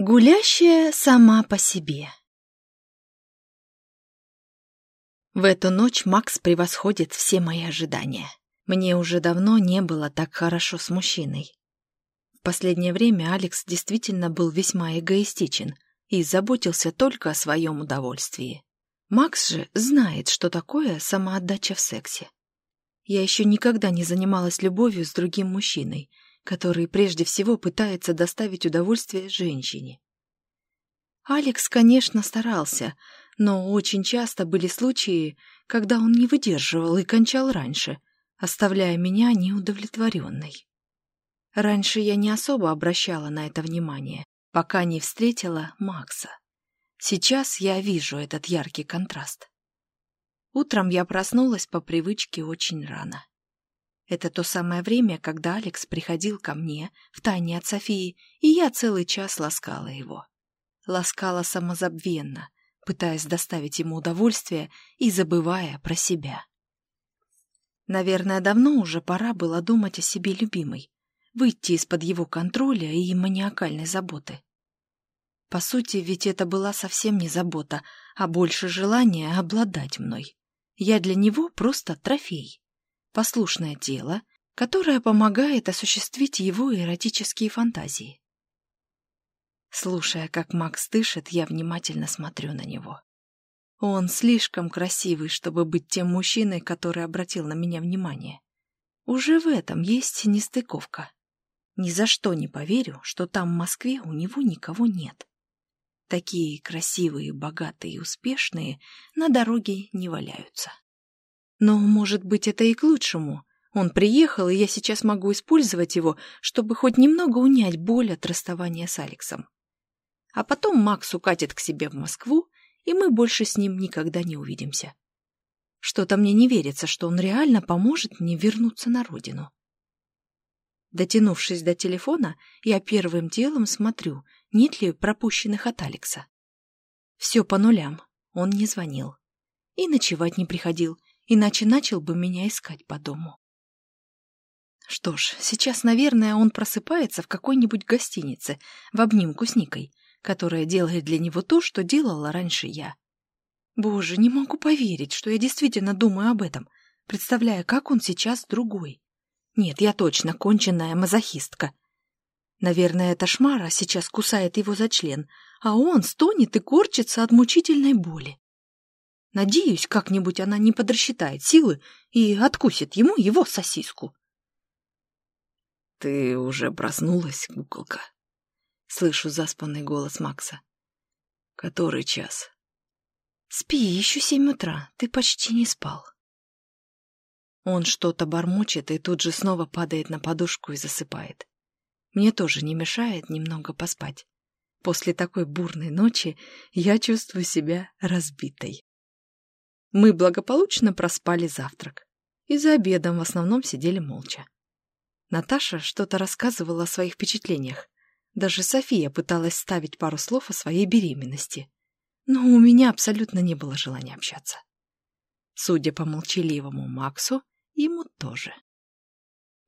Гулящая сама по себе. В эту ночь Макс превосходит все мои ожидания. Мне уже давно не было так хорошо с мужчиной. В последнее время Алекс действительно был весьма эгоистичен и заботился только о своем удовольствии. Макс же знает, что такое самоотдача в сексе. Я еще никогда не занималась любовью с другим мужчиной — который прежде всего пытается доставить удовольствие женщине. Алекс, конечно, старался, но очень часто были случаи, когда он не выдерживал и кончал раньше, оставляя меня неудовлетворенной. Раньше я не особо обращала на это внимание, пока не встретила Макса. Сейчас я вижу этот яркий контраст. Утром я проснулась по привычке очень рано. Это то самое время, когда Алекс приходил ко мне, в тайне от Софии, и я целый час ласкала его. Ласкала самозабвенно, пытаясь доставить ему удовольствие и забывая про себя. Наверное, давно уже пора было думать о себе любимой, выйти из-под его контроля и маниакальной заботы. По сути, ведь это была совсем не забота, а больше желание обладать мной. Я для него просто трофей послушное тело, которое помогает осуществить его эротические фантазии. Слушая, как Макс дышит, я внимательно смотрю на него. Он слишком красивый, чтобы быть тем мужчиной, который обратил на меня внимание. Уже в этом есть нестыковка. Ни за что не поверю, что там, в Москве, у него никого нет. Такие красивые, богатые и успешные на дороге не валяются. Но, может быть, это и к лучшему. Он приехал, и я сейчас могу использовать его, чтобы хоть немного унять боль от расставания с Алексом. А потом Макс укатит к себе в Москву, и мы больше с ним никогда не увидимся. Что-то мне не верится, что он реально поможет мне вернуться на родину. Дотянувшись до телефона, я первым делом смотрю, нет ли пропущенных от Алекса. Все по нулям, он не звонил. И ночевать не приходил, иначе начал бы меня искать по дому. Что ж, сейчас, наверное, он просыпается в какой-нибудь гостинице в обнимку с Никой, которая делает для него то, что делала раньше я. Боже, не могу поверить, что я действительно думаю об этом, представляя, как он сейчас другой. Нет, я точно конченная мазохистка. Наверное, эта шмара сейчас кусает его за член, а он стонет и корчится от мучительной боли. Надеюсь, как-нибудь она не подрасчитает силы и откусит ему его сосиску. — Ты уже проснулась, куколка? — слышу заспанный голос Макса. — Который час? — Спи, еще семь утра, ты почти не спал. Он что-то бормочет и тут же снова падает на подушку и засыпает. Мне тоже не мешает немного поспать. После такой бурной ночи я чувствую себя разбитой. Мы благополучно проспали завтрак. И за обедом в основном сидели молча. Наташа что-то рассказывала о своих впечатлениях. Даже София пыталась ставить пару слов о своей беременности. Но у меня абсолютно не было желания общаться. Судя по молчаливому Максу, ему тоже.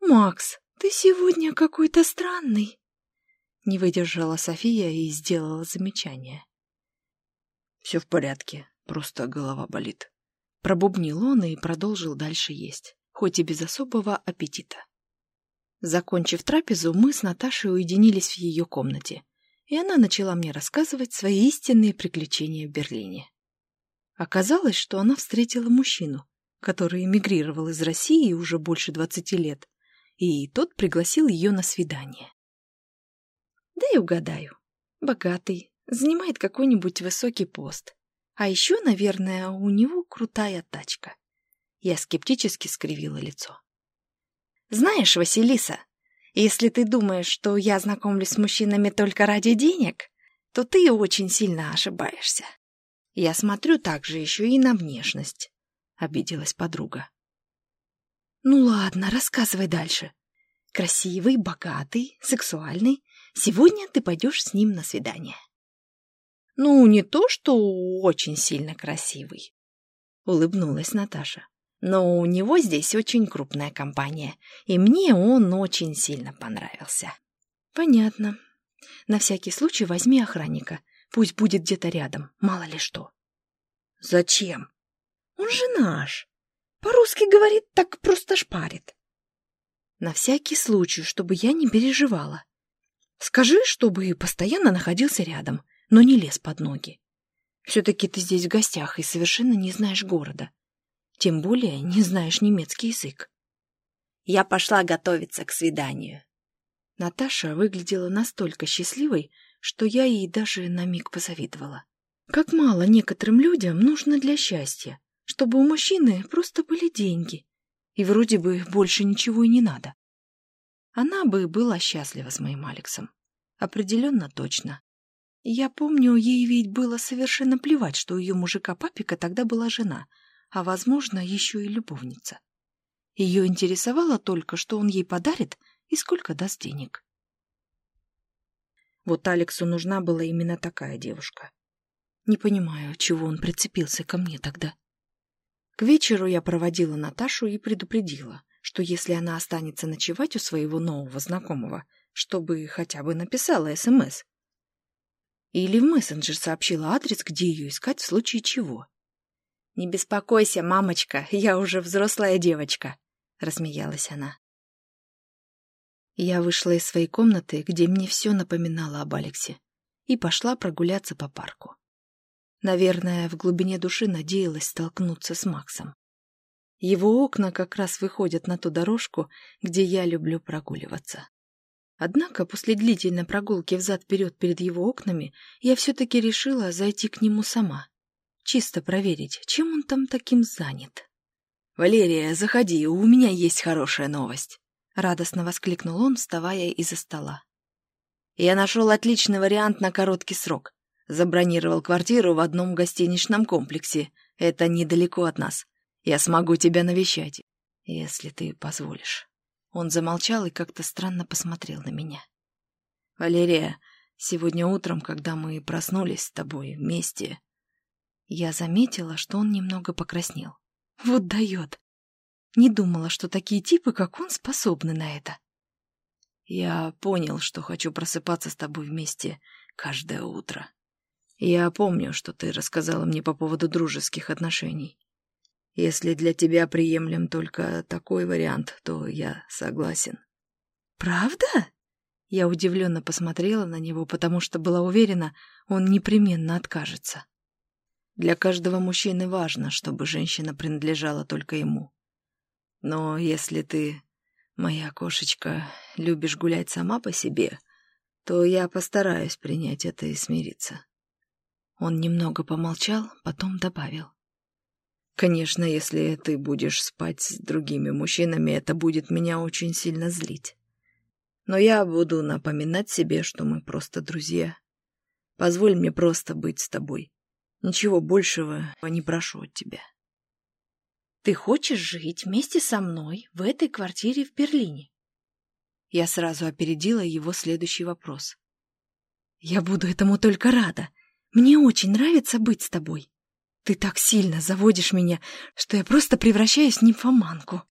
«Макс, ты сегодня какой-то странный», — не выдержала София и сделала замечание. «Все в порядке, просто голова болит». Пробубнил он и продолжил дальше есть, хоть и без особого аппетита. Закончив трапезу, мы с Наташей уединились в ее комнате, и она начала мне рассказывать свои истинные приключения в Берлине. Оказалось, что она встретила мужчину, который эмигрировал из России уже больше двадцати лет, и тот пригласил ее на свидание. Да и угадаю. Богатый, занимает какой-нибудь высокий пост. А еще, наверное, у него крутая тачка. Я скептически скривила лицо. Знаешь, Василиса, если ты думаешь, что я знакомлюсь с мужчинами только ради денег, то ты очень сильно ошибаешься. Я смотрю также еще и на внешность, — обиделась подруга. Ну ладно, рассказывай дальше. Красивый, богатый, сексуальный. Сегодня ты пойдешь с ним на свидание. Ну, не то, что очень сильно красивый, — улыбнулась Наташа. Но у него здесь очень крупная компания, и мне он очень сильно понравился. Понятно. На всякий случай возьми охранника. Пусть будет где-то рядом, мало ли что. Зачем? Он же наш. По-русски говорит, так просто шпарит. На всякий случай, чтобы я не переживала. Скажи, чтобы постоянно находился рядом, но не лез под ноги. Все-таки ты здесь в гостях и совершенно не знаешь города. Тем более не знаешь немецкий язык. Я пошла готовиться к свиданию. Наташа выглядела настолько счастливой, что я ей даже на миг позавидовала. Как мало некоторым людям нужно для счастья, чтобы у мужчины просто были деньги, и вроде бы больше ничего и не надо. Она бы была счастлива с моим Алексом. Определенно точно. Я помню, ей ведь было совершенно плевать, что у ее мужика-папика тогда была жена, а, возможно, еще и любовница. Ее интересовало только, что он ей подарит и сколько даст денег. Вот Алексу нужна была именно такая девушка. Не понимаю, чего он прицепился ко мне тогда. К вечеру я проводила Наташу и предупредила, что если она останется ночевать у своего нового знакомого, чтобы хотя бы написала СМС, или в мессенджер сообщила адрес, где ее искать в случае чего. «Не беспокойся, мамочка, я уже взрослая девочка», — рассмеялась она. Я вышла из своей комнаты, где мне все напоминало об Алексе, и пошла прогуляться по парку. Наверное, в глубине души надеялась столкнуться с Максом. Его окна как раз выходят на ту дорожку, где я люблю прогуливаться. Однако после длительной прогулки взад-вперед перед его окнами я все-таки решила зайти к нему сама. Чисто проверить, чем он там таким занят. «Валерия, заходи, у меня есть хорошая новость», — радостно воскликнул он, вставая из-за стола. «Я нашел отличный вариант на короткий срок. Забронировал квартиру в одном гостиничном комплексе. Это недалеко от нас. Я смогу тебя навещать, если ты позволишь». Он замолчал и как-то странно посмотрел на меня. «Валерия, сегодня утром, когда мы проснулись с тобой вместе...» Я заметила, что он немного покраснел. Вот дает. Не думала, что такие типы, как он, способны на это. Я понял, что хочу просыпаться с тобой вместе каждое утро. Я помню, что ты рассказала мне по поводу дружеских отношений. Если для тебя приемлем только такой вариант, то я согласен. Правда? Я удивленно посмотрела на него, потому что была уверена, он непременно откажется. Для каждого мужчины важно, чтобы женщина принадлежала только ему. Но если ты, моя кошечка, любишь гулять сама по себе, то я постараюсь принять это и смириться. Он немного помолчал, потом добавил. Конечно, если ты будешь спать с другими мужчинами, это будет меня очень сильно злить. Но я буду напоминать себе, что мы просто друзья. Позволь мне просто быть с тобой. Ничего большего не прошу от тебя. Ты хочешь жить вместе со мной в этой квартире в Берлине? Я сразу опередила его следующий вопрос. Я буду этому только рада. Мне очень нравится быть с тобой. Ты так сильно заводишь меня, что я просто превращаюсь в нимфоманку.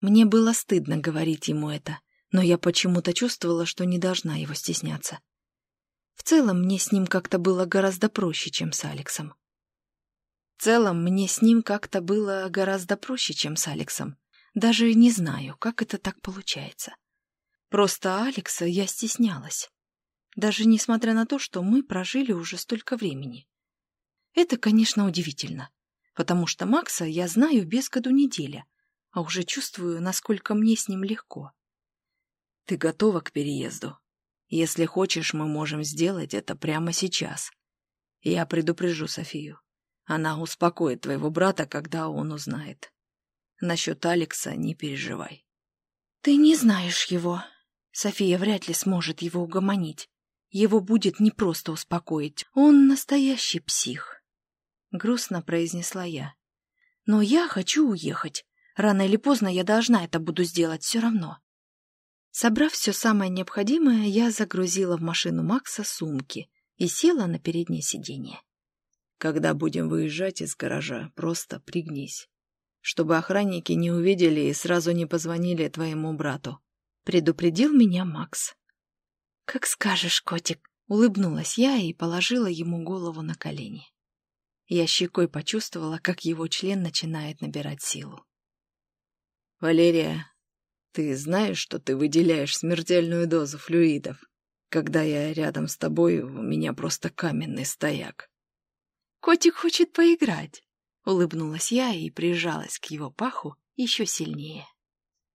Мне было стыдно говорить ему это, но я почему-то чувствовала, что не должна его стесняться. В целом, мне с ним как-то было гораздо проще, чем с Алексом. В целом, мне с ним как-то было гораздо проще, чем с Алексом. Даже не знаю, как это так получается. Просто Алекса я стеснялась. Даже несмотря на то, что мы прожили уже столько времени. Это, конечно, удивительно, потому что Макса я знаю без году неделя, а уже чувствую, насколько мне с ним легко. Ты готова к переезду? Если хочешь, мы можем сделать это прямо сейчас. Я предупрежу Софию. Она успокоит твоего брата, когда он узнает. Насчет Алекса не переживай. Ты не знаешь его. София вряд ли сможет его угомонить. Его будет не просто успокоить. Он настоящий псих. — грустно произнесла я. «Но я хочу уехать. Рано или поздно я должна это буду сделать все равно». Собрав все самое необходимое, я загрузила в машину Макса сумки и села на переднее сиденье. «Когда будем выезжать из гаража, просто пригнись, чтобы охранники не увидели и сразу не позвонили твоему брату», — предупредил меня Макс. «Как скажешь, котик», — улыбнулась я и положила ему голову на колени. Я щекой почувствовала, как его член начинает набирать силу. «Валерия, ты знаешь, что ты выделяешь смертельную дозу флюидов? Когда я рядом с тобой, у меня просто каменный стояк». «Котик хочет поиграть», — улыбнулась я и прижалась к его паху еще сильнее.